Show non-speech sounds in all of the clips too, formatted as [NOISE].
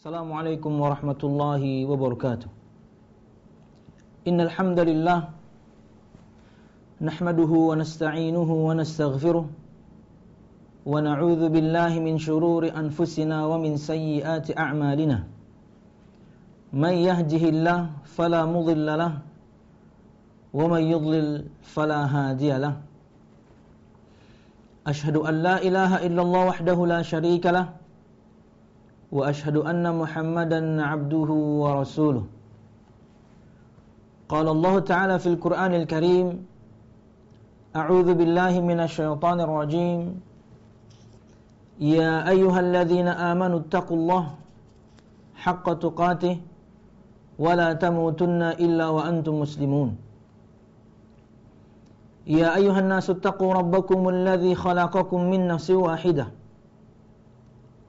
السلام عليكم ورحمة الله وبركاته. إن الحمد لله نحمده ونستعينه ونستغفره ونعوذ بالله من شرور أنفسنا ومن سيئات أعمالنا. من يهده الله فلا مضل له ومن يضلل فلا هادي له. أشهد أن لا إله إلا الله وحده لا شريك له وأشهد أن محمدا عبده ورسوله. قال الله تعالى في القرآن الكريم أعوذ بالله من الشيطان الرجيم. يا أيها الذين آمنوا اتقوا الله حق تقاته ولا تموتن إلا وأنتم مسلمون. يا أيها الناس اتقوا ربكم الذي خلقكم من نفس واحدة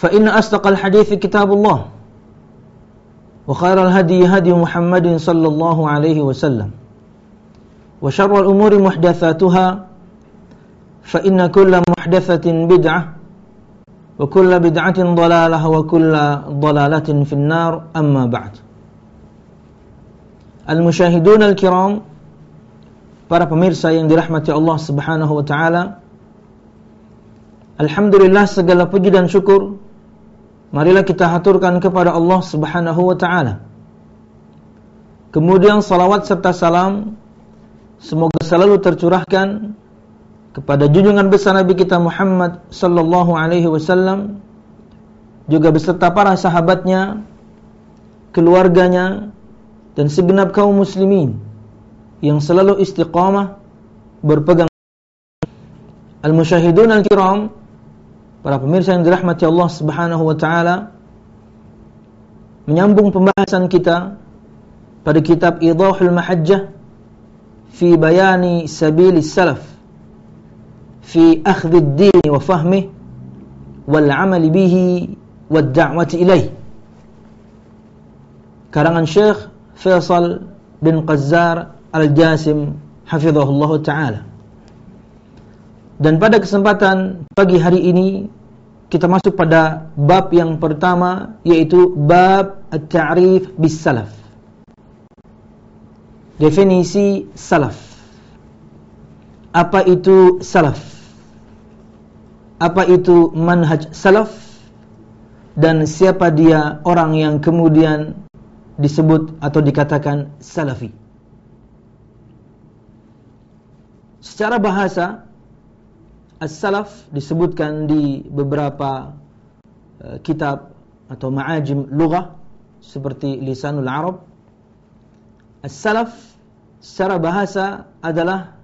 فإن أصدق الحديث كتاب الله وخير الهدي هدي محمد صلى الله عليه وسلم وشر الأمور محدثاتها فإن كل محدثة بدعة وكل بدعة ضلالة وكل ضلالة في النار. أما بعد Al-musyahidun al-kiram Para pemirsa yang dirahmati Allah subhanahu wa ta'ala Alhamdulillah segala puji dan syukur Marilah kita haturkan kepada Allah subhanahu wa ta'ala. Kemudian salawat serta salam Semoga selalu tercurahkan Kepada junjungan besar Nabi kita Muhammad sallallahu alaihi wasallam Juga beserta para sahabatnya Keluarganya dan segenap kaum muslimin yang selalu istiqamah berpegang Al-musyahidun al-kiram para pemirsa yang dirahmati Allah Subhanahu wa taala menyambung pembahasan kita pada kitab Idahul Mahajjah fi bayani sabilis salaf fi akhdhi ad-din wa fahmihi wal 'amal bihi wad da'wati ilaih karangan Syekh Faisal bin Qazzar Al-Jasim hafizahullah taala. Dan pada kesempatan pagi hari ini kita masuk pada bab yang pertama yaitu bab at-ta'rif bis salaf. Definisi salaf. Apa itu salaf? Apa itu manhaj salaf? Dan siapa dia orang yang kemudian disebut atau dikatakan salafi. Secara bahasa as-salaf disebutkan di beberapa uh, kitab atau ma'ajim lughah seperti Lisanul Arab. As-salaf secara bahasa adalah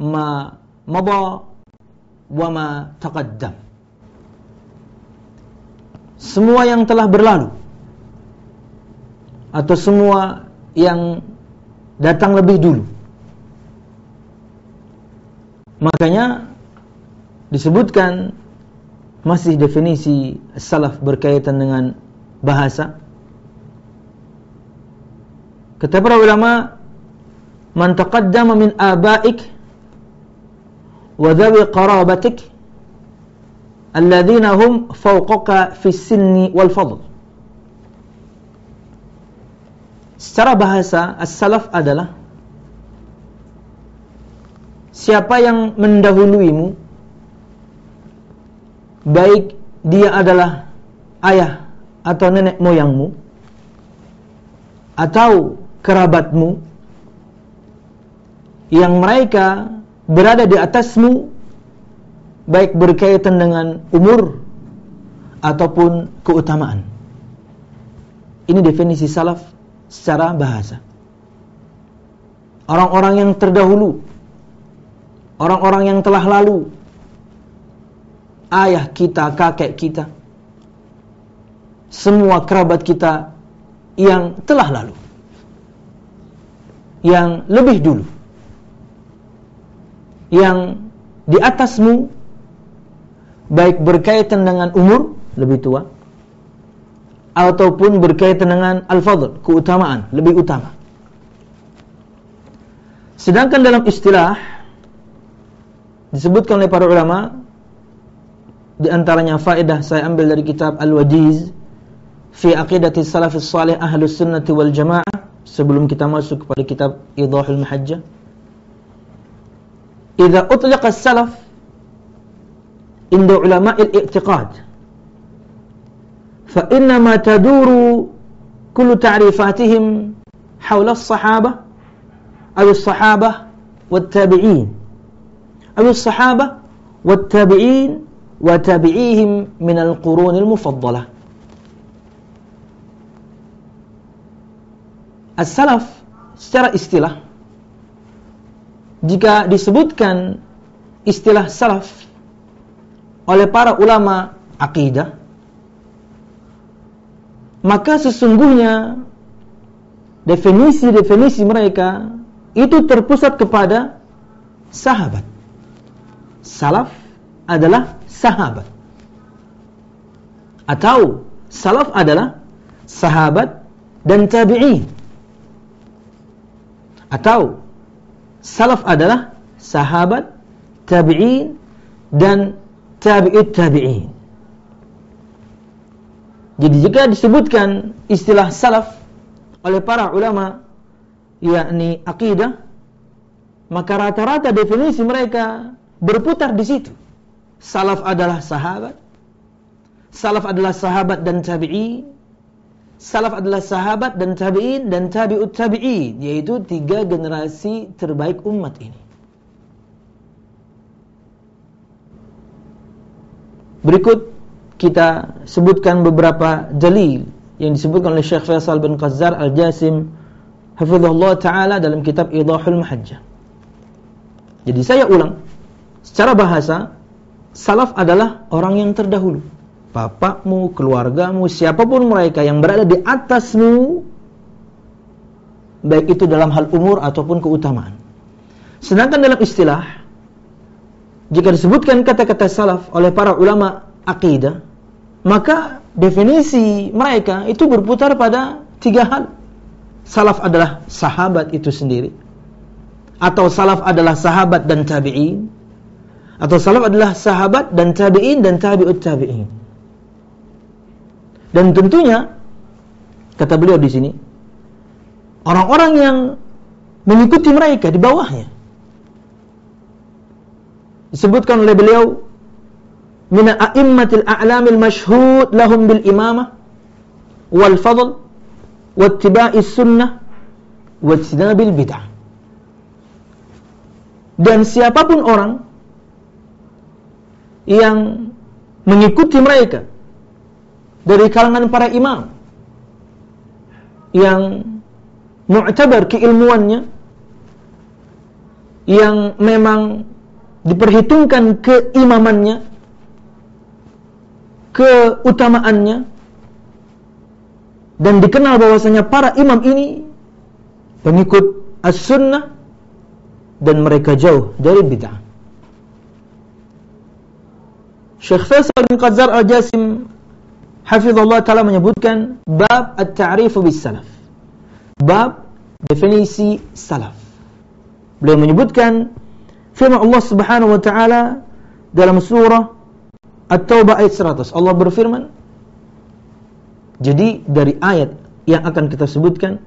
ma mada wa ma taqaddam. Semua yang telah berlalu atau semua yang datang lebih dulu. Makanya disebutkan masih definisi salaf berkaitan dengan bahasa. Kata para ulama, "Man taqaddama min abaik wa dhawi qarabatik alladhina hum fawqaka fi sinni wal fadl." Secara bahasa, as-salaf adalah siapa yang mendahuluimu baik dia adalah ayah atau nenek moyangmu atau kerabatmu yang mereka berada di atasmu baik berkaitan dengan umur ataupun keutamaan. Ini definisi salaf secara bahasa. Orang-orang yang terdahulu, orang-orang yang telah lalu, ayah kita, kakek kita, semua kerabat kita yang telah lalu. Yang lebih dulu. Yang di atasmu baik berkaitan dengan umur lebih tua ataupun berkaitan dengan al-fadl, keutamaan, lebih utama. Sedangkan dalam istilah disebutkan oleh para ulama di antaranya faedah saya ambil dari kitab Al-Wajiz fi aqidati salafus salih ahlus sunnati wal jamaah sebelum kita masuk kepada kitab Idahul Mahajjah utliq as-salaf inda ulama al-i'tiqad fa inna ma taduru kullu ta'rifatihim hawla as-sahabah aw as-sahabah wat-tabi'in أو الصحابة والتابعين وتابعيهم من القرون المفضلة As-salaf secara istilah jika disebutkan istilah salaf oleh para ulama akidah maka sesungguhnya definisi-definisi mereka itu terpusat kepada sahabat. Salaf adalah sahabat. Atau salaf adalah sahabat dan tabi'in. Atau salaf adalah sahabat, tabi'in dan tabi'it tabi'in. Jadi jika disebutkan istilah salaf oleh para ulama yakni akidah maka rata-rata definisi mereka berputar di situ. Salaf adalah sahabat. Salaf adalah sahabat dan tabi'in salaf adalah sahabat dan tabi'in dan tabi'ut tabi'in yaitu tiga generasi terbaik umat ini berikut kita sebutkan beberapa dalil yang disebutkan oleh Syekh Faisal bin Qazzar Al-Jasim hafizahullah taala dalam kitab Idahul Mahajjah jadi saya ulang secara bahasa salaf adalah orang yang terdahulu bapakmu, keluargamu, siapa pun mereka yang berada di atasmu, baik itu dalam hal umur ataupun keutamaan. Sedangkan dalam istilah, jika disebutkan kata-kata salaf oleh para ulama akidah, maka definisi mereka itu berputar pada tiga hal. Salaf adalah sahabat itu sendiri, atau salaf adalah sahabat dan tabi'in, atau salaf adalah sahabat dan tabi'in dan tabi'ut tabi'in. Dan tentunya kata beliau di sini orang-orang yang mengikuti mereka di bawahnya disebutkan oleh beliau min a'immatil a'lamil mashhud lahum bil imamah wal fadl wattiba'i sunnah wajtinabil bid'ah dan siapa pun orang yang mengikuti mereka. Dari kalangan para imam. Yang mu'tabar keilmuannya. Yang memang diperhitungkan keimamannya. Keutamaannya. Dan dikenal bahwasanya para imam ini pengikut as-sunnah dan mereka jauh dari bid'ah. Syekh Faisal bin Qazzar Al-Jasim Hafizullah Ta'ala menyebutkan bab at-ta'rifu bis salaf. Bab definisi salaf. Beliau menyebutkan firman Allah Subhanahu wa taala dalam surah At-Taubah ayat 100. Allah berfirman Jadi dari ayat yang akan kita sebutkan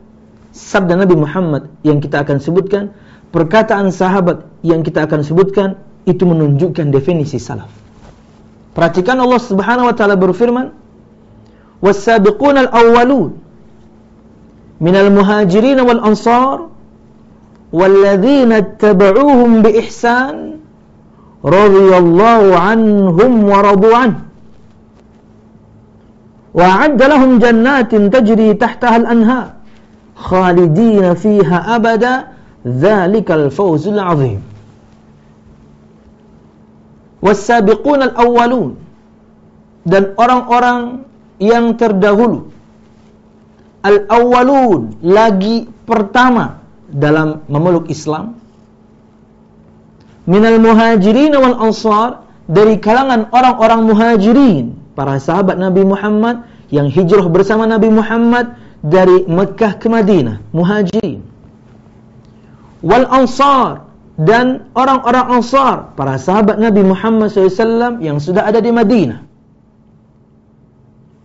sabda Nabi Muhammad yang kita akan sebutkan, perkataan sahabat yang kita akan sebutkan itu menunjukkan definisi salaf. Perhatikan Allah Subhanahu wa taala berfirman, "Was-sabiqunal awwalun minal muhajirin wal ansar walladzina ittaba'uuhum biihsan radhiyallahu anhum wa radu an." وأعد لهم جنات تجري تحتها الأنهار خالدين فيها أبدا ذلك الفوز العظيم wasabiqun al-awwalun. Dan orang-orang yang terdahulu. Al-awwalun lagi pertama dalam memeluk Islam. Minal muhajirin wal ansar dari kalangan orang-orang muhajirin para sahabat Nabi Muhammad yang hijrah bersama Nabi Muhammad dari Mekah ke Madinah muhajirin. Wal ansar dan orang-orang ansar para sahabat Nabi Muhammad SAW yang sudah ada di Madinah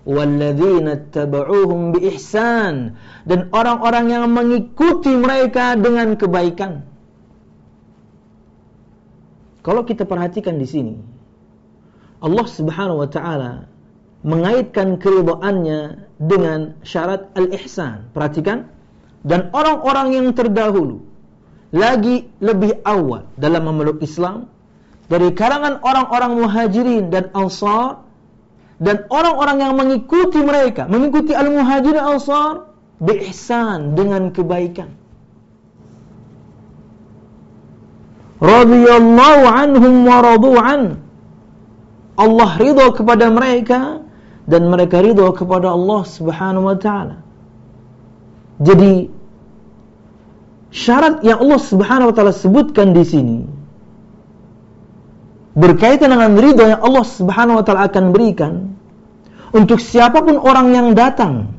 walladzina tabauhum biihsan dan orang-orang yang mengikuti mereka dengan kebaikan. Kalau kita perhatikan di sini, Allah Subhanahu wa taala mengaitkan keridhaannya dengan syarat al-ihsan. Perhatikan, dan orang-orang yang terdahulu lagi lebih awal dalam memeluk Islam dari kalangan orang-orang muhajirin dan ansar dan orang-orang yang mengikuti mereka, mengikuti al-muhajirin ansar biihsan dengan kebaikan. Radhiyallahu anhum wa radu'an. Allah ridha kepada mereka dan mereka ridha kepada Allah Subhanahu wa taala. Jadi syarat yang Allah Subhanahu wa taala sebutkan di sini berkaitan dengan ridho yang Allah Subhanahu wa taala akan berikan untuk siapa pun orang yang datang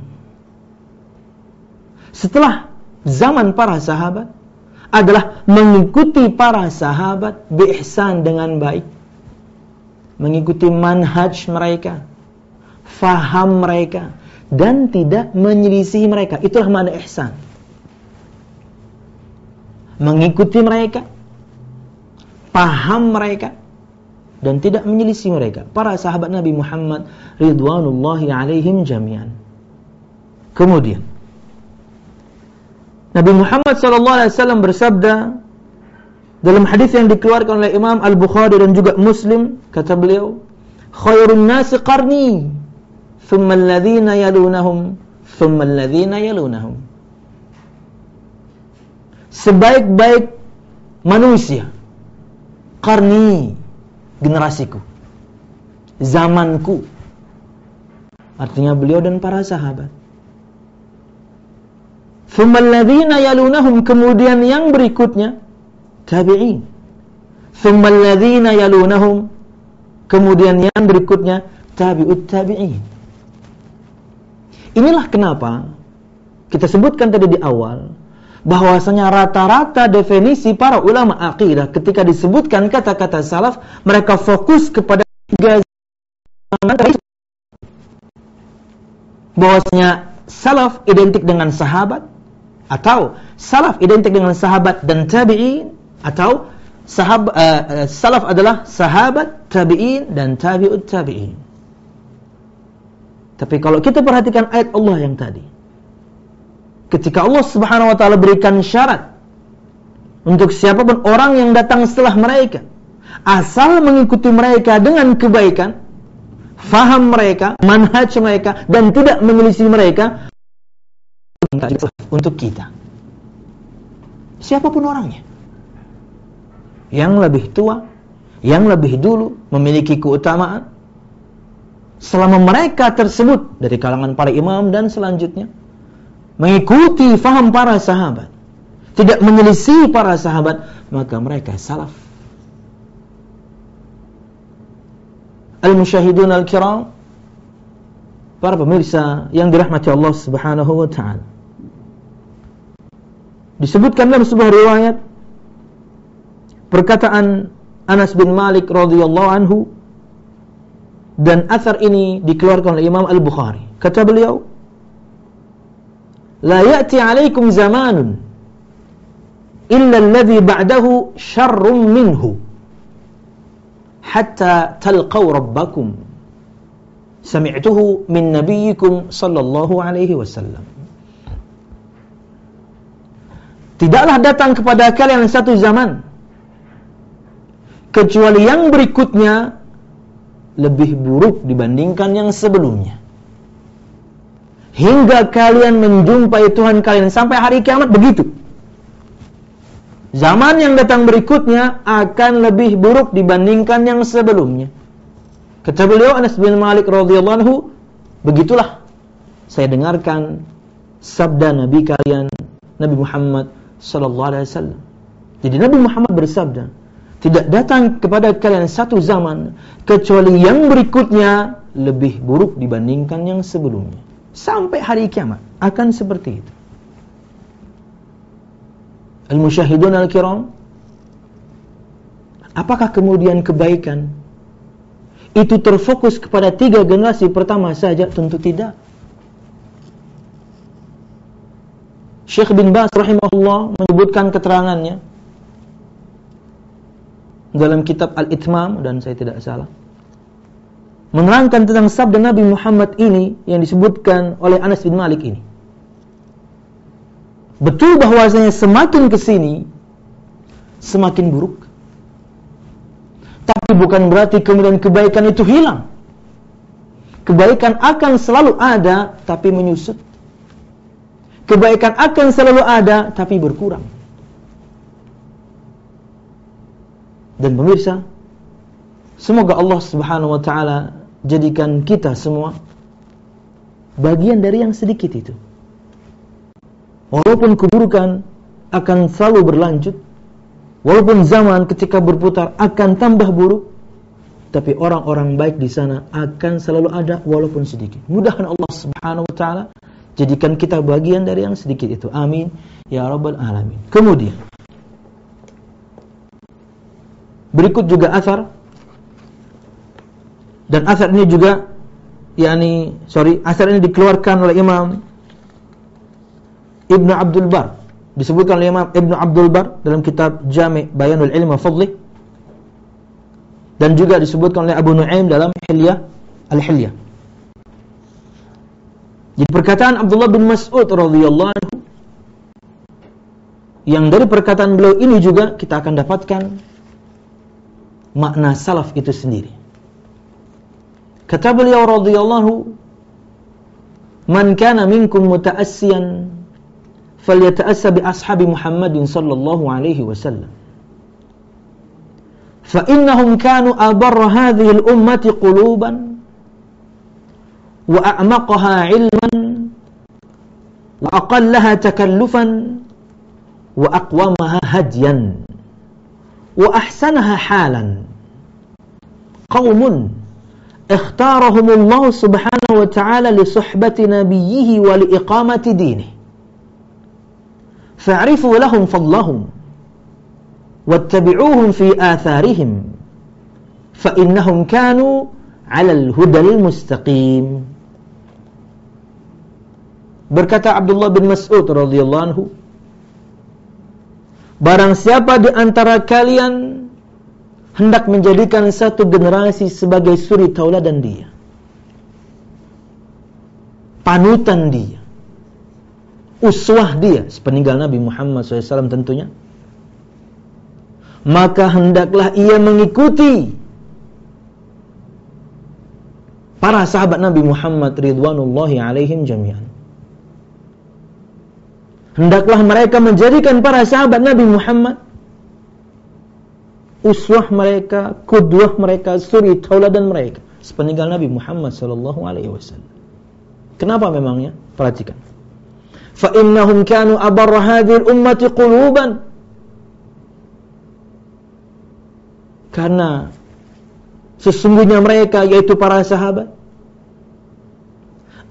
setelah zaman para sahabat adalah mengikuti para sahabat biihsan dengan baik mengikuti manhaj mereka faham mereka dan tidak menyelisihi mereka. Itulah mana ihsan mengikuti mereka paham mereka dan tidak menyelisih mereka. Para sahabat Nabi Muhammad ridwanullahi alaihim jami'an. Kemudian Nabi Muhammad sallallahu alaihi wasallam bersabda dalam hadis yang dikeluarkan oleh Imam Al-Bukhari dan juga Muslim kata beliau khairun nasi qarni thumma alladhina yalunahum thumma alladhina yalunahum sebaik-baik manusia qarni generasiku. Zamanku. Artinya beliau dan para sahabat. Thumalladzina yalunahum kemudian yang berikutnya tabi'in. Thumalladzina yalunahum kemudian yang berikutnya tabi'ut tabi'in. Inilah kenapa kita sebutkan tadi di awal bahwasanya rata-rata definisi para ulama akidah ketika disebutkan kata-kata salaf mereka fokus kepada tiga bahwasanya salaf identik dengan sahabat atau salaf identik dengan sahabat dan tabi'in atau sahab, uh, salaf adalah sahabat, tabi'in dan tabi'ut tabi'in. Tapi kalau kita perhatikan ayat Allah yang tadi, ketika Allah Subhanahu wa taala berikan syarat untuk siapa pun orang yang datang setelah mereka asal mengikuti mereka dengan kebaikan faham mereka manhaj mereka dan tidak menyelisih mereka untuk kita. Siapa pun orangnya. Yang lebih tua yang lebih dulu memiliki keutamaan selama mereka tersebut dari kalangan para imam dan selanjutnya mengikuti faham para sahabat, tidak menyelisih para sahabat, maka mereka salaf. Al-musyahidun al-kiram, para pemirsa yang dirahmati Allah Subhanahu wa taala. Disebutkan dalam sebuah riwayat perkataan Anas bin Malik radhiyallahu anhu dan asar ini dikeluarkan oleh Imam Al-Bukhari. Kata beliau, لا يأتي عليكم زمان إلا الذي بعده شر منه حتى تلقوا ربكم سمعته من نبيكم صلى الله عليه وسلم Tidaklah datang kepada kalian satu zaman kecuali yang berikutnya lebih buruk dibandingkan yang sebelumnya hingga kalian menjumpai Tuhan kalian sampai hari kiamat begitu. Zaman yang datang berikutnya akan lebih buruk dibandingkan yang sebelumnya. Kata beliau Anas bin Malik radhiyallahu Begitulah saya dengarkan sabda Nabi kalian Nabi Muhammad sallallahu alaihi wasallam. Jadi Nabi Muhammad bersabda, tidak datang kepada kalian satu zaman kecuali yang berikutnya lebih buruk dibandingkan yang sebelumnya. Sampai hari kiamat akan seperti itu. Al-musyahidun al-kiram Apakah kemudian kebaikan itu terfokus kepada tiga generasi pertama saja? Tentu tidak. Syekh bin Bas rahimahullah menyebutkan keterangannya dalam kitab Al-Itmam dan saya tidak salah menerangkan tentang sabda Nabi Muhammad ini yang disebutkan oleh Anas bin Malik ini. Betul bahwasanya semakin ke sini semakin buruk. Tapi bukan berarti kemudian kebaikan itu hilang. Kebaikan akan selalu ada tapi menyusut. Kebaikan akan selalu ada tapi berkurang. Dan pemirsa, semoga Allah Subhanahu wa taala jadikan kita semua bagian dari yang sedikit itu. Walaupun keburukan akan selalu berlanjut, Walaupun zaman ketika berputar akan tambah buruk, tapi orang-orang baik di sana akan selalu ada walaupun sedikit. Mudahan Allah Subhanahu wa taala jadikan kita bagian dari yang sedikit itu. Amin ya rabbal alamin. Kemudian berikut juga asar dan asar ini juga yakni sorry asar ini dikeluarkan oleh Imam Ibnu Abdul Bar disebutkan oleh Imam Ibn Abdul Bar dalam kitab Jami' Bayanul Ilm wa Fadlih dan juga disebutkan oleh Abu Nuaim dalam Hilyah Al-Hilyah. Jadi perkataan Abdullah bin Mas'ud radhiyallahu anhu yang dari perkataan beliau ini juga kita akan dapatkan makna salaf itu sendiri. Kata beliau radhiyallahu Man kana minkum muta'assiyan فليتأسى بأصحاب محمد صلى الله عليه وسلم فإنهم كانوا أبر هذه الأمة قلوبا وأعمقها علما وأقلها تكلفا وأقومها هديا وأحسنها حالا قوم اختارهم الله سبحانه وتعالى لصحبة نبيه ولإقامة دينه. فاعرفوا لهم فضلهم واتبعوهم في آثارهم فإنهم كانوا على الهدى المستقيم. berkata Abdullah bin Mas'ud radhiyallahu anhu Barang siapa di antara kalian hendak menjadikan satu generasi sebagai suri tauladan dia. Panutan dia. Uswah dia. Sepeninggal Nabi Muhammad SAW tentunya. Maka hendaklah ia mengikuti para sahabat Nabi Muhammad ridwanullahi alaihim jami'an. Hendaklah mereka menjadikan para sahabat Nabi Muhammad uswah mereka, kudwah mereka, suri tauladan mereka sepeninggal Nabi Muhammad sallallahu alaihi wasallam. Kenapa memangnya? Perhatikan fa innahum kanu abarra hadhil ummati quluban karena sesungguhnya mereka yaitu para sahabat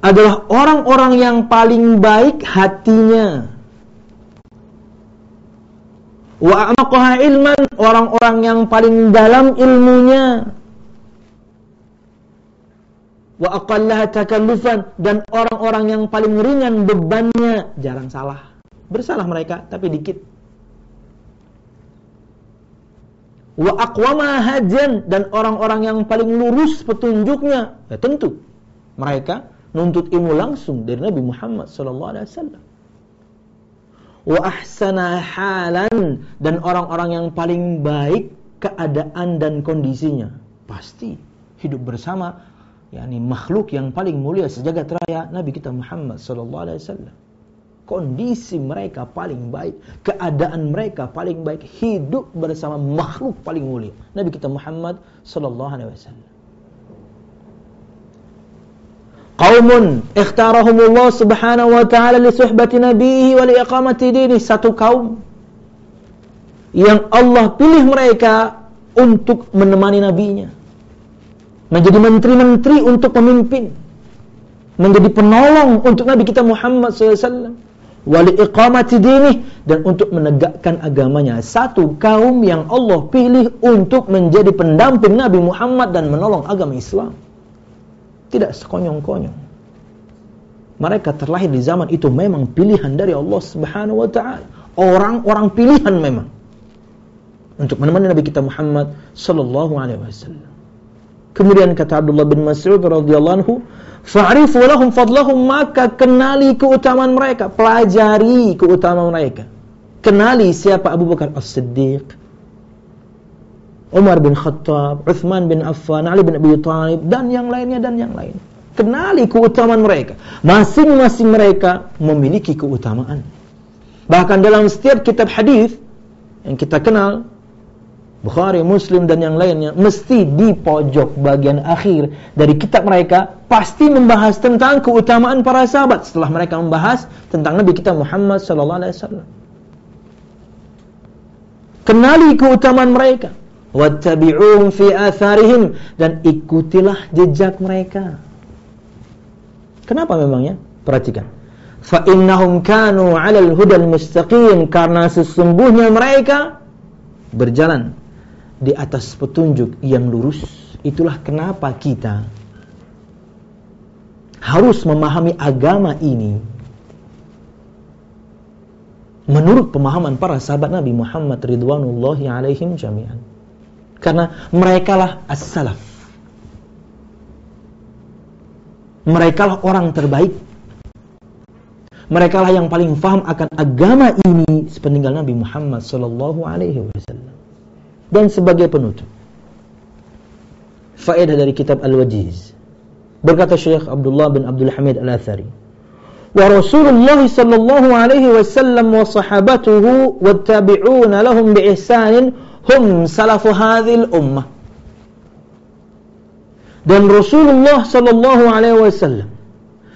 adalah orang-orang yang paling baik hatinya wa amaqaha ilman orang-orang yang paling dalam ilmunya wa aqallaha takallufan dan orang-orang yang paling ringan bebannya jarang salah. Bersalah mereka tapi dikit. Wa aqwama hajan dan orang-orang yang paling lurus petunjuknya. Ya tentu mereka nuntut ilmu langsung dari Nabi Muhammad sallallahu alaihi wasallam. Wa ahsana halan dan orang-orang yang paling baik keadaan dan kondisinya. Pasti hidup bersama yakni makhluk yang paling mulia sejagat raya Nabi kita Muhammad sallallahu alaihi wasallam. Kondisi mereka paling baik, keadaan mereka paling baik, hidup bersama makhluk paling mulia Nabi kita Muhammad sallallahu alaihi wasallam. Qaumun ikhtarahumullah subhanahu wa ta'ala li suhbati nabihi wa li iqamati dini. Satu kaum yang Allah pilih mereka untuk menemani nabinya. Menjadi menteri-menteri untuk pemimpin. Menjadi penolong untuk Nabi kita Muhammad SAW. Wali iqamati dini dan untuk menegakkan agamanya. Satu kaum yang Allah pilih untuk menjadi pendamping Nabi Muhammad dan menolong agama Islam. Tidak sekonyong-konyong. Mereka terlahir di zaman itu memang pilihan dari Allah Subhanahu wa taala. Orang-orang pilihan memang untuk menemani Nabi kita Muhammad sallallahu alaihi wasallam. Kemudian kata Abdullah bin Mas'ud radhiyallahu anhu, "Fa'rifu lahum fadlahum maka kenali keutamaan mereka, pelajari keutamaan mereka. Kenali siapa Abu Bakar As-Siddiq, Umar bin Khattab, Uthman bin Affan, Ali bin Abi Thalib dan yang lainnya dan yang lain. Kenali keutamaan mereka. Masing-masing mereka memiliki keutamaan. Bahkan dalam setiap kitab hadis yang kita kenal Bukhari, Muslim dan yang lainnya mesti di pojok bagian akhir dari kitab mereka pasti membahas tentang keutamaan para sahabat setelah mereka membahas tentang Nabi kita Muhammad sallallahu alaihi wasallam. Kenali keutamaan mereka wattabi'uhum fi atharihim dan ikutilah jejak mereka. Kenapa memangnya? Perhatikan. Fa innahum kanu 'alal hudal mustaqim karena sesungguhnya mereka berjalan di atas petunjuk yang lurus. Itulah kenapa kita harus memahami agama ini menurut pemahaman para sahabat Nabi Muhammad ridwanullahi alaihim jami'an. Karena merekalah as-salaf. Merekalah orang terbaik. Merekalah yang paling faham akan agama ini sepeninggal Nabi Muhammad sallallahu alaihi wasallam. Dan sebagai penutup, faedah dari kitab Al-Wajiz. Berkata Syekh Abdullah bin Abdul Hamid Al-Athari, "Wa Rasulullah sallallahu alaihi wasallam wa sahabatuhu wattabi'una lahum bi hum salafu hadhil ummah. Dan Rasulullah sallallahu alaihi wasallam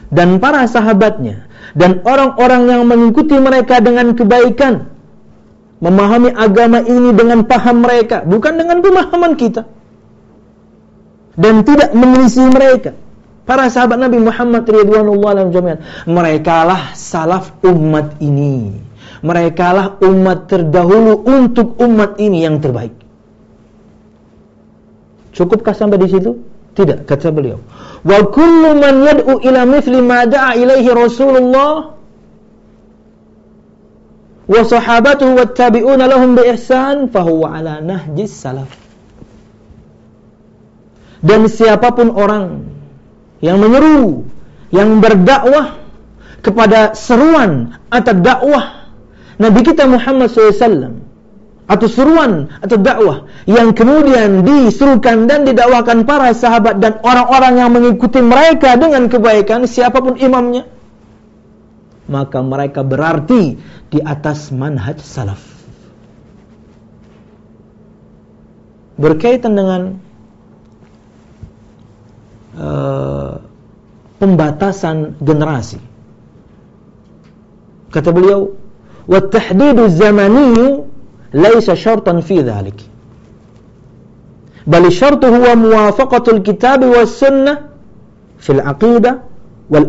dan para sahabatnya dan orang-orang yang mengikuti mereka dengan kebaikan memahami agama ini dengan paham mereka bukan dengan pemahaman kita. Dan tidak menyelisih mereka. Para sahabat Nabi Muhammad radhiyallahu anhu mereka lah salaf umat ini mereka lah umat terdahulu untuk umat ini yang terbaik. Cukupkah sampai di situ? Tidak, kata beliau. Wa kullu man yad'u ila mithli ma da'a ilaihi Rasulullah wa sahabatuhu wattabi'una lahum bi ihsan fahuwa ala nahjis salaf. Dan siapa pun orang yang menyeru, yang berdakwah kepada seruan atau dakwah Nabi kita Muhammad SAW atau seruan atau dakwah yang kemudian disuruhkan dan didakwakan para sahabat dan orang-orang yang mengikuti mereka dengan kebaikan siapa pun imamnya maka mereka berarti di atas manhaj salaf. Berkaitan dengan uh, pembatasan generasi. Kata beliau والتحديد الزمني ليس شرطا في ذلك. بل bal syartu huwa muwafaqatul kitab was sunnah fil aqidah wal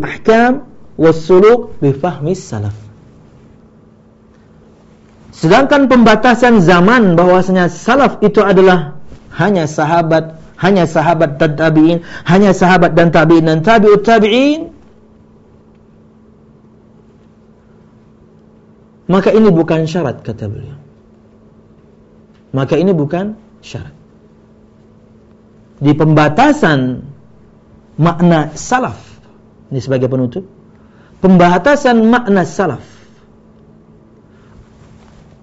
sedangkan pembatasan zaman bahwasanya salaf itu adalah hanya sahabat hanya sahabat dan tabi'in hanya sahabat dan tabi'in dan tabi'ut tabi'in Maka ini bukan syarat kata beliau. Maka ini bukan syarat. Di pembatasan makna salaf ini sebagai penutup. Pembatasan makna salaf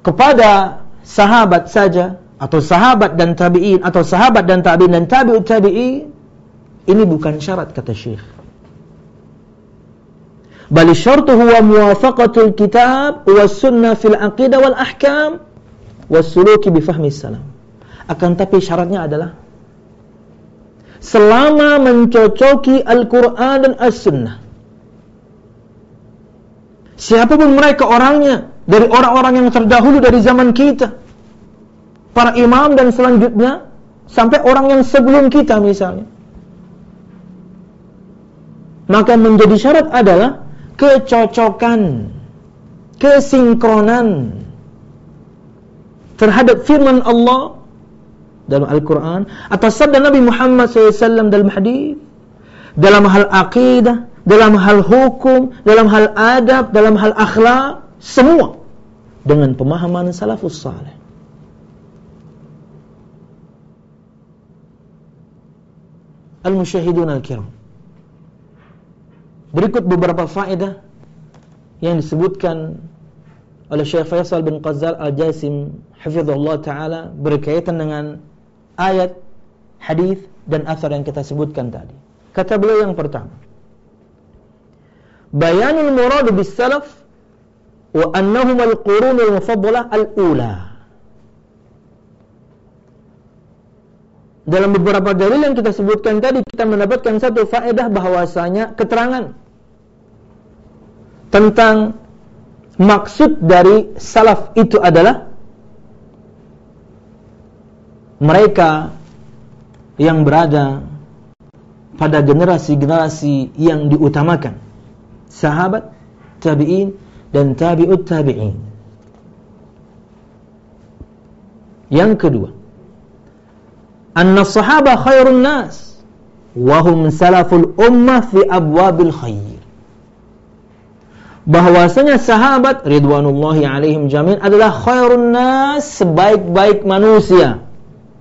kepada sahabat saja atau sahabat dan tabi'in atau sahabat dan tabi'in dan tabi'ut tabi'in ini bukan syarat kata Syekh bal syartu huwa muwafaqatul kitab was sunnah fil aqidah wal ahkam was suluki bi fahmi salam akan tapi syaratnya adalah selama mencocoki Al-Quran dan As-Sunnah. Siapa pun mereka orangnya, dari orang-orang yang terdahulu dari zaman kita, para imam dan selanjutnya, sampai orang yang sebelum kita misalnya. Maka menjadi syarat adalah kecocokan, kesinkronan terhadap firman Allah dalam Al-Quran atau sabda Nabi Muhammad SAW dalam hadis dalam hal akidah, dalam hal hukum, dalam hal adab, dalam hal akhlak, semua dengan pemahaman salafus salih. Al-musyahidun al-kiram. Berikut beberapa faedah yang disebutkan oleh Syekh Faisal bin Qazzal Al-Jasim hafizahullah taala berkaitan dengan ayat, hadis dan asar yang kita sebutkan tadi. Kata beliau yang pertama, bayanul murad bis salaf wa annahum al-qurun al-mufaddalah al-ula. Dalam beberapa dalil yang kita sebutkan tadi kita mendapatkan satu faedah bahwasanya keterangan tentang maksud dari salaf itu adalah mereka yang berada pada generasi-generasi yang diutamakan. Sahabat, tabi'in dan tabi'ut tabi'in. Yang kedua anna sahaba khairun nas wahum salaful ummah fi abwabil khair bahwasanya sahabat ridwanullahi alaihim jamin adalah khairun nas sebaik-baik manusia.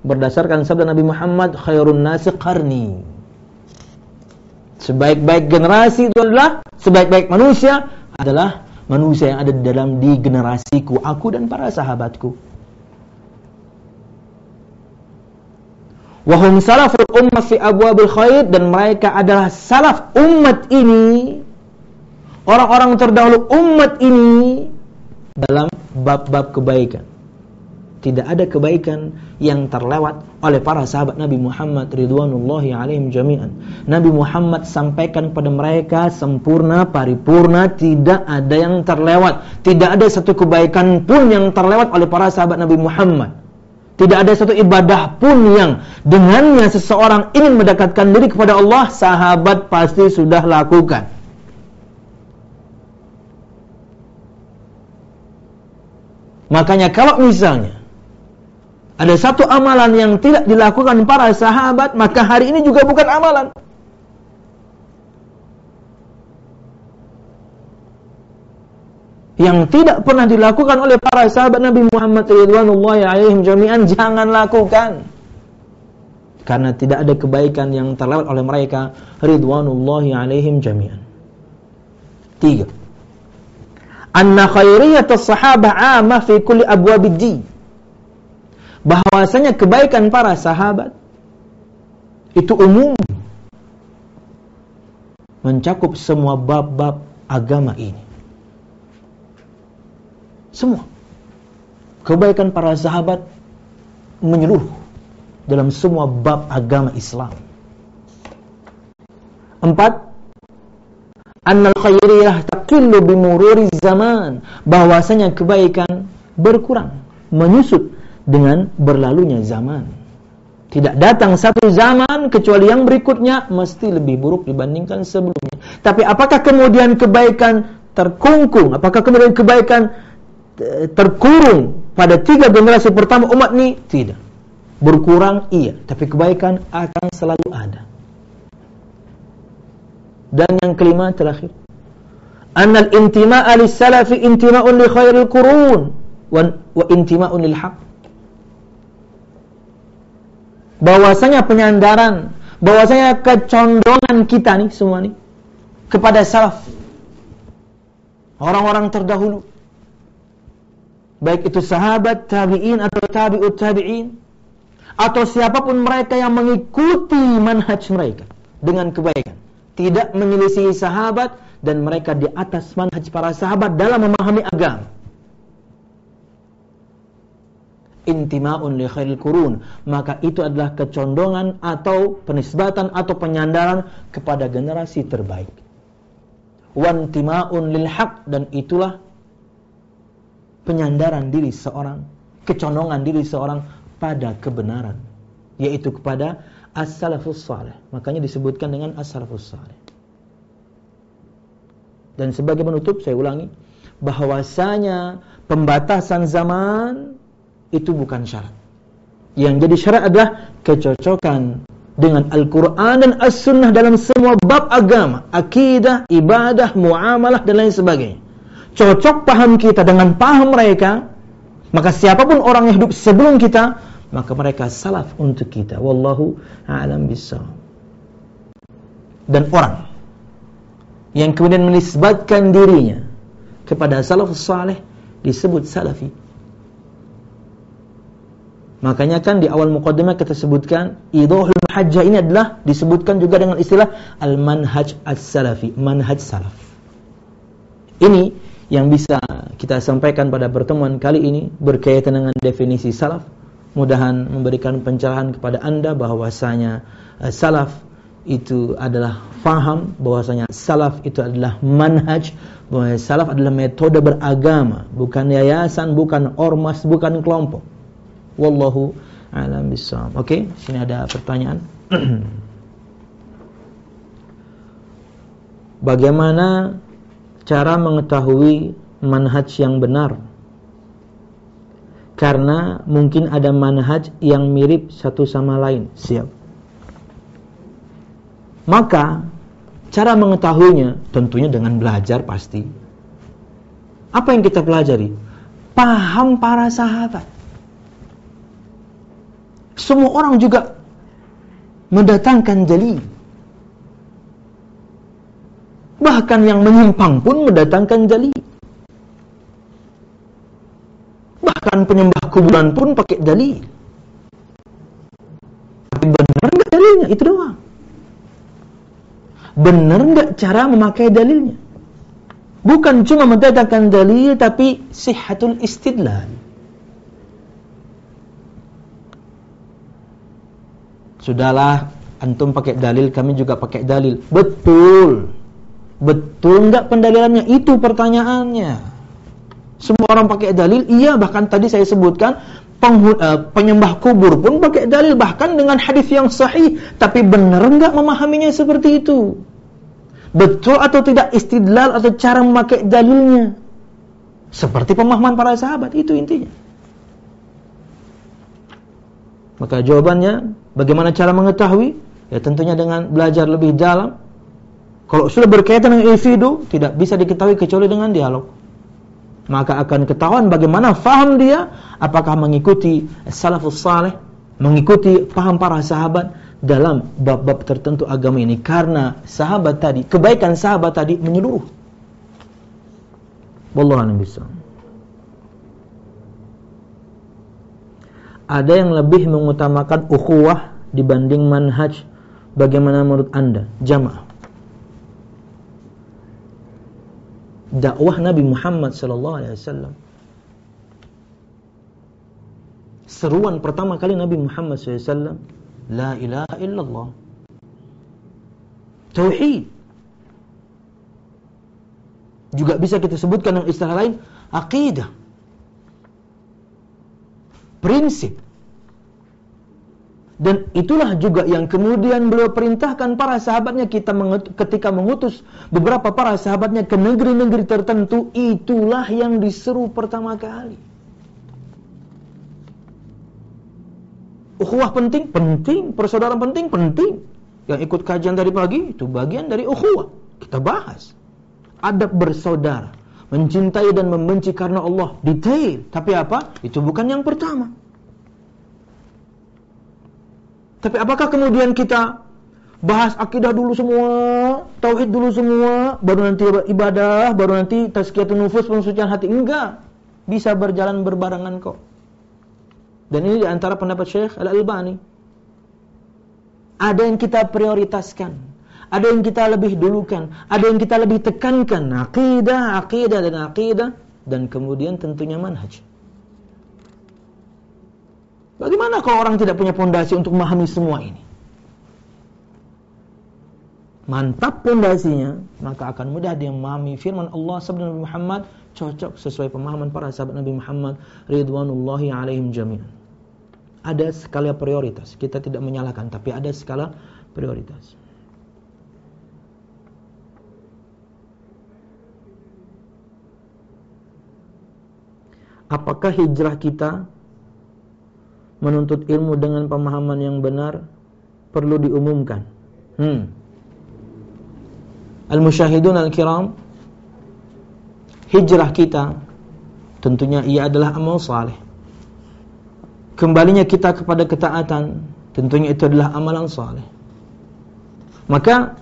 Berdasarkan sabda Nabi Muhammad khairun nas qarni. Sebaik-baik generasi itu adalah sebaik-baik manusia adalah manusia yang ada di dalam di generasiku aku dan para sahabatku. Wahum salaful ummah fi abwabil khair dan mereka adalah salaf umat ini orang-orang terdahulu umat ini dalam bab-bab kebaikan. Tidak ada kebaikan yang terlewat oleh para sahabat Nabi Muhammad ridwanullahi alaihim jami'an. Nabi Muhammad sampaikan pada mereka sempurna, paripurna, tidak ada yang terlewat. Tidak ada satu kebaikan pun yang terlewat oleh para sahabat Nabi Muhammad. Tidak ada satu ibadah pun yang dengannya seseorang ingin mendekatkan diri kepada Allah, sahabat pasti sudah lakukan. Makanya kalau misalnya ada satu amalan yang tidak dilakukan para sahabat, maka hari ini juga bukan amalan. Yang tidak pernah dilakukan oleh para sahabat Nabi Muhammad ridwanullahi alaihim jami'an jangan lakukan. Karena tidak ada kebaikan yang terlewat oleh mereka ridwanullahi alaihim jami'an. Tiga anna khairiyatus sahabah amah fi kulli abwabid din. Bahwasanya kebaikan para sahabat itu umum mencakup semua bab-bab agama ini. Semua. Kebaikan para sahabat menyeluruh dalam semua bab agama Islam. Empat, annal khairiyah taqillu bimururi zaman. Bahwasanya kebaikan berkurang menyusut dengan berlalunya zaman. Tidak datang satu zaman kecuali yang berikutnya mesti lebih buruk dibandingkan sebelumnya. Tapi apakah kemudian kebaikan terkungkung? Apakah kemudian kebaikan eh, terkurung pada tiga generasi pertama umat ini? Tidak. Berkurang iya. Tapi kebaikan akan selalu ada dan yang kelima terakhir. Annal intima'a lis-salafi intima'un li khairil qurun wa, intima'un lil haq. Bahwasanya penyandaran, bahwasanya kecondongan kita nih semua nih kepada salaf. Orang-orang terdahulu. Baik itu sahabat, tabi'in atau tabi'ut tabi'in atau siapa pun mereka yang mengikuti manhaj mereka dengan kebaikan tidak menyelisihi sahabat dan mereka di atas manhaj para sahabat dalam memahami agama. intima'un li khairil qurun, maka itu adalah kecondongan atau penisbatan atau penyandaran kepada generasi terbaik. Wantima'un lil haq dan itulah penyandaran diri seorang, kecondongan diri seorang pada kebenaran, yaitu kepada as-salafus salih. Makanya disebutkan dengan as-salafus salih. Dan sebagai penutup saya ulangi bahwasanya pembatasan zaman itu bukan syarat. Yang jadi syarat adalah kecocokan dengan Al-Quran dan As-Sunnah dalam semua bab agama, akidah, ibadah, muamalah dan lain sebagainya. Cocok paham kita dengan paham mereka, maka siapa pun orang yang hidup sebelum kita, maka mereka salaf untuk kita. Wallahu a'lam bishawab. Dan orang yang kemudian menisbatkan dirinya kepada salafus saleh disebut salafi. Makanya kan di awal muqaddimah kita sebutkan idhul hajjah ini adalah disebutkan juga dengan istilah al-manhaj as-salafi, manhaj salaf. Ini yang bisa kita sampaikan pada pertemuan kali ini berkaitan dengan definisi salaf. Mudahan memberikan pencerahan kepada Anda bahwasanya uh, salaf itu adalah faham bahwasanya salaf itu adalah manhaj bahwa salaf adalah metode beragama bukan yayasan bukan ormas bukan kelompok. Wallahu alam bisawab oke okay, sini ada pertanyaan. [CLEARS THROAT] Bagaimana cara mengetahui manhaj yang benar karena mungkin ada manhaj yang mirip satu sama lain siap maka cara mengetahuinya tentunya dengan belajar pasti. Apa yang kita pelajari? Paham para sahabat. Semua orang juga mendatangkan jeli. Bahkan yang menyimpang pun mendatangkan jeli. Bahkan penyembah kuburan pun pakai jeli. Tapi benar nggak dalilnya? Itu doang. Benar nggak cara memakai dalilnya? Bukan cuma mendatangkan dalil tapi sihatul istidlal. Sudahlah, antum pakai dalil, kami juga pakai dalil. Betul. Betul nggak pendalilannya? Itu pertanyaannya. Semua orang pakai dalil, iya bahkan tadi saya sebutkan uh, penyembah kubur pun pakai dalil bahkan dengan hadis yang sahih. Tapi benar enggak memahaminya seperti itu? Betul atau tidak istidlal atau cara memakai dalilnya? Seperti pemahaman para sahabat itu intinya. Maka jawabannya bagaimana cara mengetahui? Ya tentunya dengan belajar lebih dalam. Kalau sudah berkaitan dengan individu tidak bisa diketahui kecuali dengan dialog maka akan ketahuan bagaimana faham dia apakah mengikuti salafus saleh mengikuti paham para sahabat dalam bab-bab tertentu agama ini. Karena sahabat tadi kebaikan sahabat tadi menyeluruh. Wallahu a'lam ada yang lebih mengutamakan ukhuwah dibanding manhaj. Bagaimana menurut Anda? Jamaah dakwah Nabi Muhammad sallallahu alaihi wasallam. Seruan pertama kali Nabi Muhammad SAW La ilaha illallah. Tauhid. Juga bisa kita sebutkan dengan istilah lain Aqidah. Prinsip dan itulah juga yang kemudian beliau perintahkan para sahabatnya kita ketika mengutus beberapa para sahabatnya ke negeri-negeri tertentu itulah yang diseru pertama kali. Ukhuwah penting, penting, persaudaraan penting, penting. Yang ikut kajian dari pagi itu bagian dari ukhuwah. Kita bahas. Adab bersaudara, mencintai dan membenci karena Allah, detail. Tapi apa? Itu bukan yang pertama. Tapi apakah kemudian kita bahas akidah dulu semua, tauhid dulu semua, baru nanti ibadah, baru nanti tazkiyatun nufus, pensucian hati? Enggak. Bisa berjalan berbarengan kok. Dan ini di antara pendapat Syekh Al-Albani. Ada yang kita prioritaskan. Ada yang kita lebih dulukan. Ada yang kita lebih tekankan. Akidah, akidah, dan akidah. Dan kemudian tentunya manhaj. Bagaimana kalau orang tidak punya pondasi untuk memahami semua ini? Mantap pondasinya, maka akan mudah dia memahami firman Allah sabda Nabi Muhammad cocok sesuai pemahaman para sahabat Nabi Muhammad ridwanullahi alaihim jami'an. Ada skala prioritas. Kita tidak menyalahkan, tapi ada skala prioritas. Apakah hijrah kita menuntut ilmu dengan pemahaman yang benar perlu diumumkan? Hmm. Al-musyahidun al-kiram Hijrah kita Tentunya ia adalah amal saleh. Kembalinya kita kepada ketaatan Tentunya itu adalah amalan saleh. Maka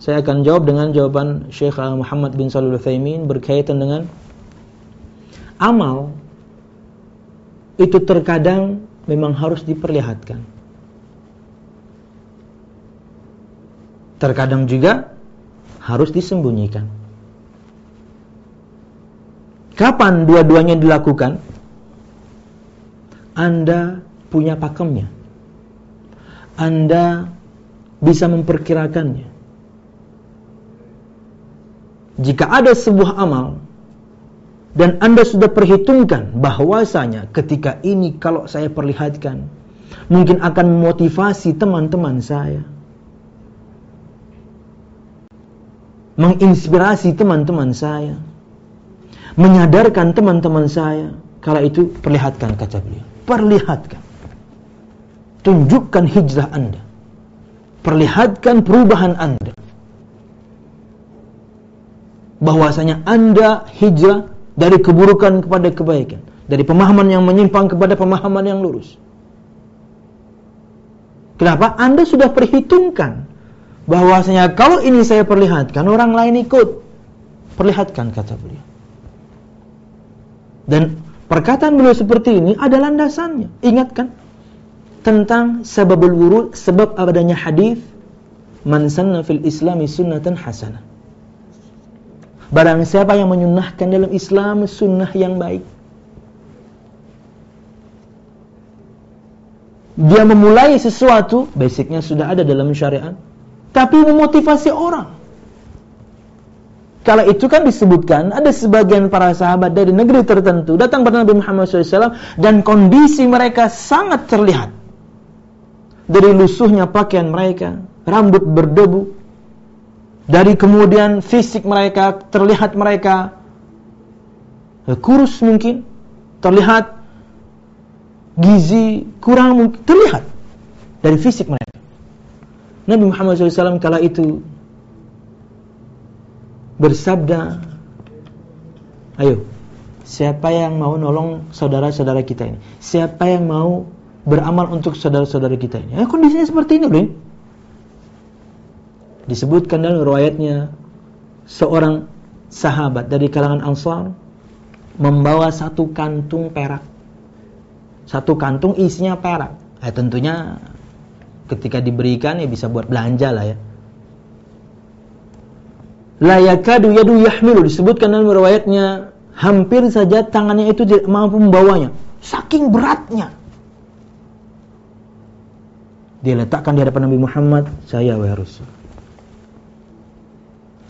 Saya akan jawab dengan jawaban Syekh Muhammad bin Salul Uthaymin Berkaitan dengan Amal Itu terkadang memang harus diperlihatkan Terkadang juga harus disembunyikan. Kapan dua-duanya dilakukan? Anda punya pakemnya. Anda bisa memperkirakannya. Jika ada sebuah amal dan Anda sudah perhitungkan bahwasanya ketika ini kalau saya perlihatkan mungkin akan memotivasi teman-teman saya menginspirasi teman-teman saya, menyadarkan teman-teman saya. Kala itu perlihatkan kata beliau, perlihatkan. Tunjukkan hijrah Anda. Perlihatkan perubahan Anda. Bahwasanya Anda hijrah dari keburukan kepada kebaikan, dari pemahaman yang menyimpang kepada pemahaman yang lurus. Kenapa? Anda sudah perhitungkan bahwasanya kalau ini saya perlihatkan orang lain ikut. Perlihatkan kata beliau. Dan perkataan beliau seperti ini ada landasannya. Ingatkan tentang sebabul wurud sebab adanya hadis man sanna fil islami sunnatan hasanah barang siapa yang menyunnahkan dalam Islam sunnah yang baik dia memulai sesuatu basicnya sudah ada dalam syariat tapi memotivasi orang. Kalau itu kan disebutkan ada sebagian para sahabat dari negeri tertentu datang kepada Nabi Muhammad SAW dan kondisi mereka sangat terlihat dari lusuhnya pakaian mereka, rambut berdebu, dari kemudian fisik mereka terlihat mereka kurus mungkin, terlihat gizi kurang mungkin, terlihat dari fisik mereka. Nabi Muhammad SAW kala itu bersabda, ayo, siapa yang mau nolong saudara-saudara kita ini? Siapa yang mau beramal untuk saudara-saudara kita ini? Eh, kondisinya seperti ini, bro. Disebutkan dalam riwayatnya seorang sahabat dari kalangan Ansar membawa satu kantung perak. Satu kantung isinya perak. Eh, tentunya ketika diberikan ya bisa buat belanja lah ya. La yakadu yadu yahmilu disebutkan dalam riwayatnya hampir saja tangannya itu tidak mampu membawanya saking beratnya. Dia letakkan di hadapan Nabi Muhammad, saya wahai Rasul.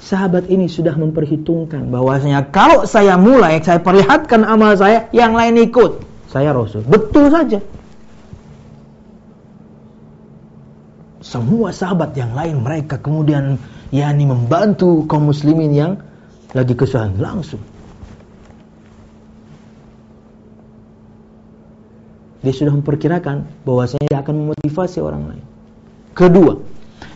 Sahabat ini sudah memperhitungkan bahwasanya kalau saya mulai, saya perlihatkan amal saya, yang lain ikut. Saya Rasul. Betul saja. semua sahabat yang lain mereka kemudian yakni membantu kaum muslimin yang lagi kesusahan langsung. Dia sudah memperkirakan bahwa saya akan memotivasi orang lain. Kedua,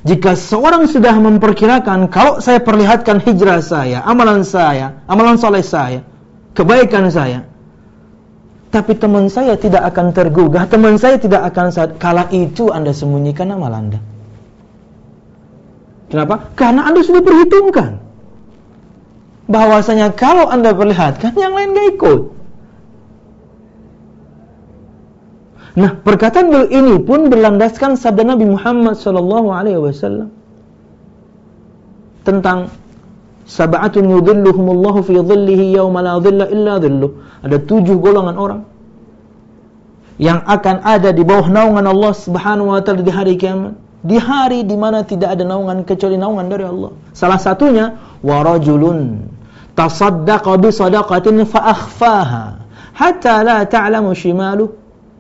jika seorang sudah memperkirakan kalau saya perlihatkan hijrah saya, amalan saya, amalan soleh saya, kebaikan saya, tapi teman saya tidak akan tergugah, teman saya tidak akan saat kala itu Anda sembunyikan amal Anda. Kenapa? Karena Anda sudah perhitungkan bahwasanya kalau Anda perlihatkan yang lain gak ikut. Nah, perkataan beliau ini pun berlandaskan sabda Nabi Muhammad sallallahu alaihi wasallam tentang Sab'atun yudhilluhumullahu fi dhillihi yawma la dhilla illa dhilluh. Ada tujuh golongan orang yang akan ada di bawah naungan Allah Subhanahu wa taala di hari kiamat. Di hari di mana tidak ada naungan kecuali naungan dari Allah. Salah satunya warajulun tasaddaqa bi sadaqatin fa akhfaha hatta la ta'lamu shimalu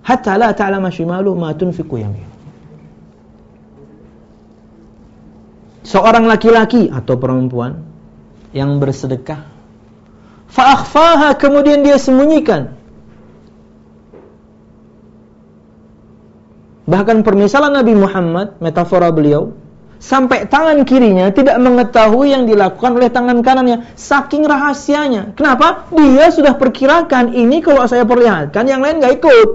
hatta la ta'lama shimalu ma tunfiqu yamin. Seorang laki-laki atau perempuan yang bersedekah fa akhfaha kemudian dia sembunyikan Bahkan permisalan Nabi Muhammad, metafora beliau, sampai tangan kirinya tidak mengetahui yang dilakukan oleh tangan kanannya, saking rahasianya. Kenapa? Dia sudah perkirakan ini kalau saya perlihatkan, yang lain nggak ikut.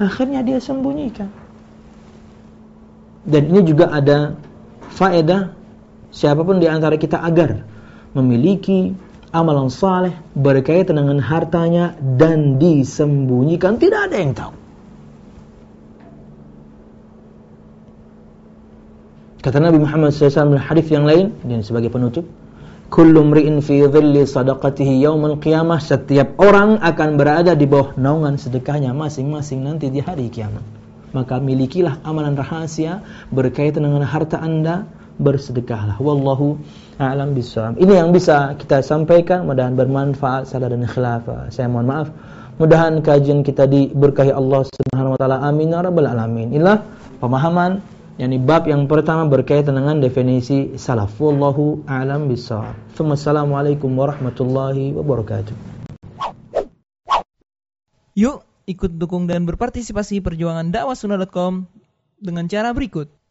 Akhirnya dia sembunyikan. Dan ini juga ada faedah siapa pun di antara kita agar memiliki amalan saleh berkaitan dengan hartanya dan disembunyikan tidak ada yang tahu. Kata Nabi Muhammad SAW dalam hadis yang lain, dan sebagai penutup, Kullu mri'in fi dhilli sadaqatihi. Setiap orang akan berada di bawah naungan sedekahnya masing-masing nanti di hari kiamat. Maka milikilah amalan rahasia berkaitan dengan harta Anda, bersedekahlah. Wallahu a'lam bishawab. Ini yang bisa kita sampaikan, mudah-mudahan bermanfaat, salah dan khilaf. Saya mohon maaf. Mudah-mudahan kajian kita diberkahi Allah Subhanahu wa taala. Amin ya rabbal alamin. Inilah pemahaman yakni bab yang pertama berkaitan dengan definisi salaf. Wallahu a'lam bishawab. Assalamualaikum warahmatullahi wabarakatuh. Yuk ikut dukung dan berpartisipasi perjuangan dakwah dengan cara berikut.